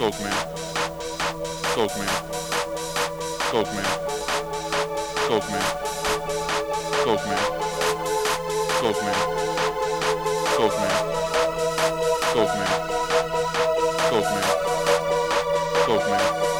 Soak man. Soak man. Soak man. Soak man. Soak man. Soak man. Soak man. Soak man. Soak man. Soak man.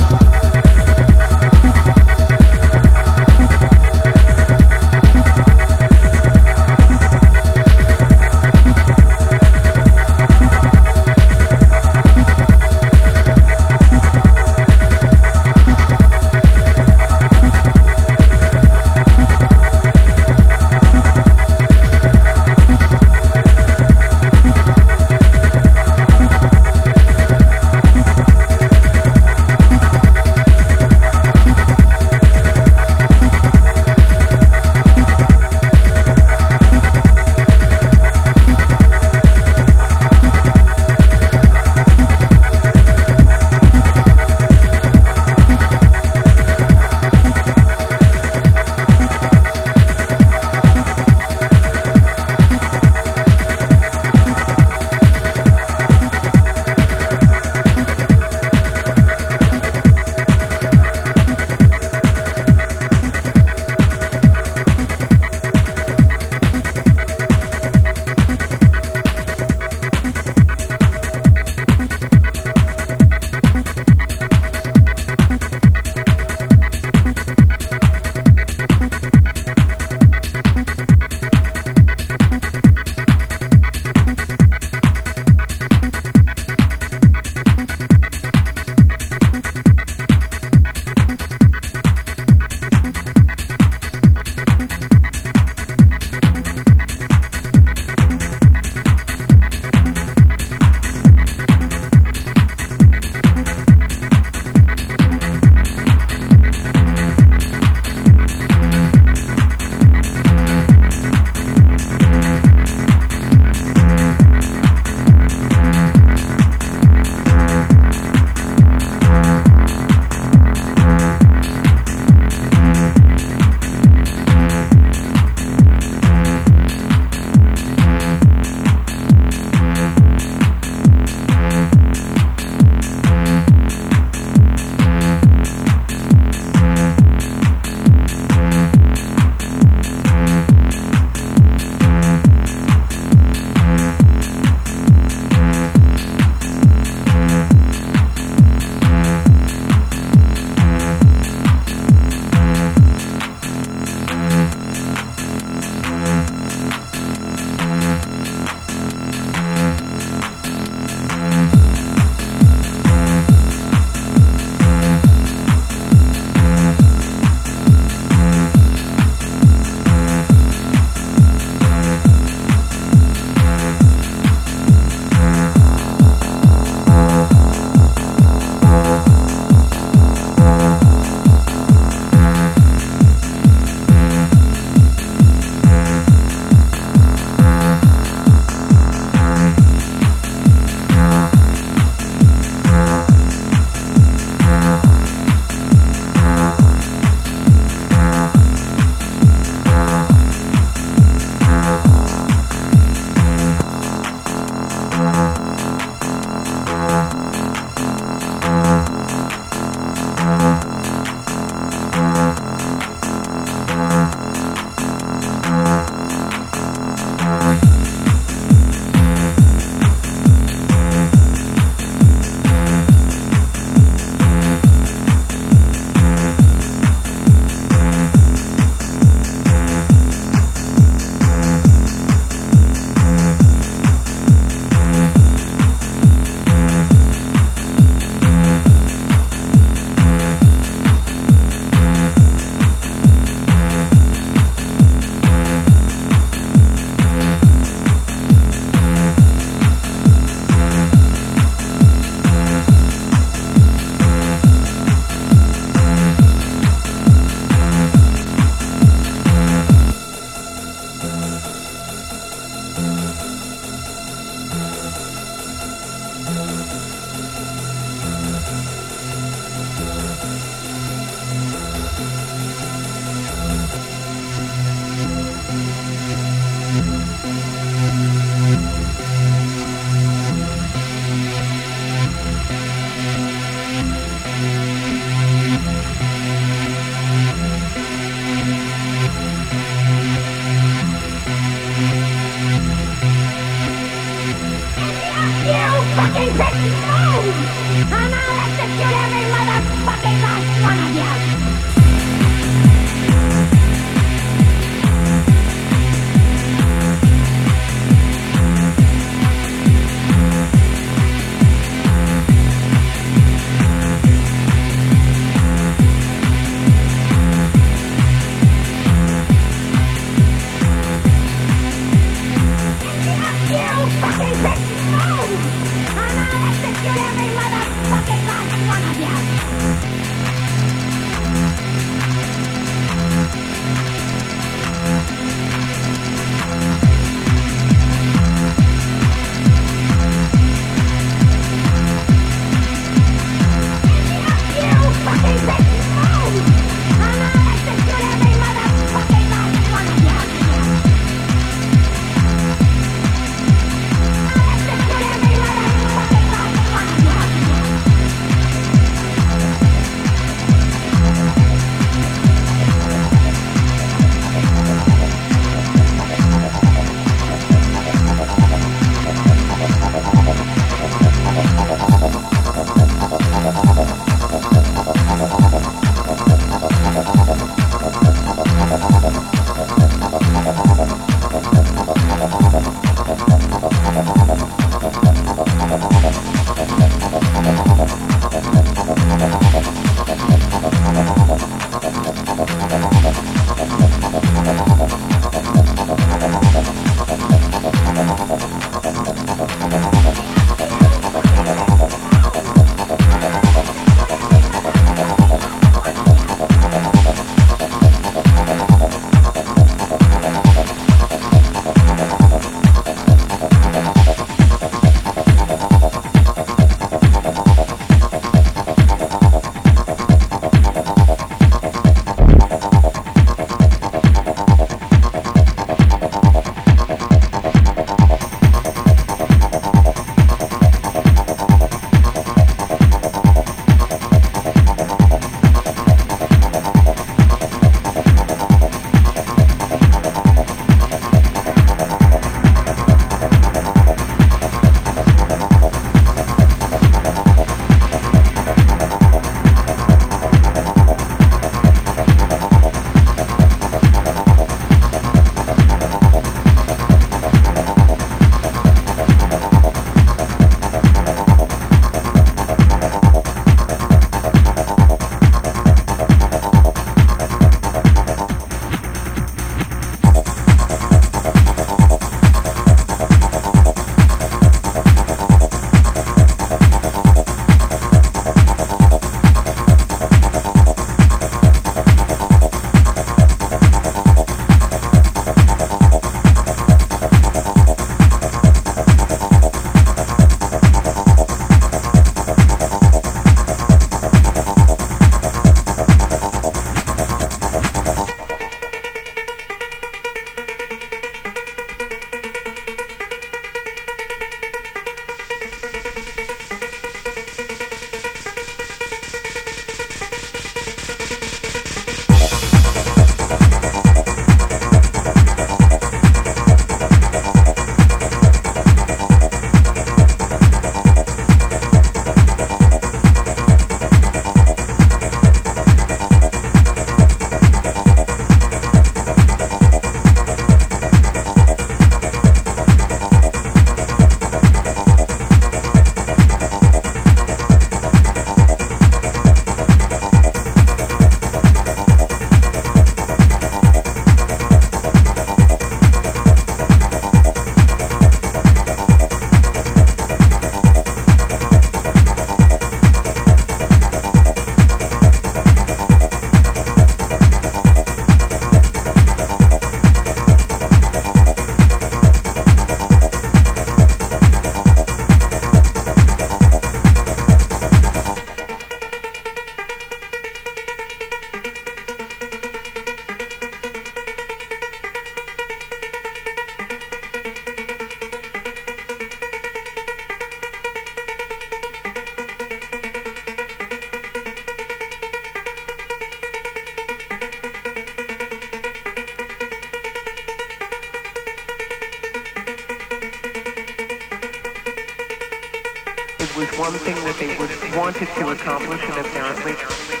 one thing that they would wanted to accomplish, and apparently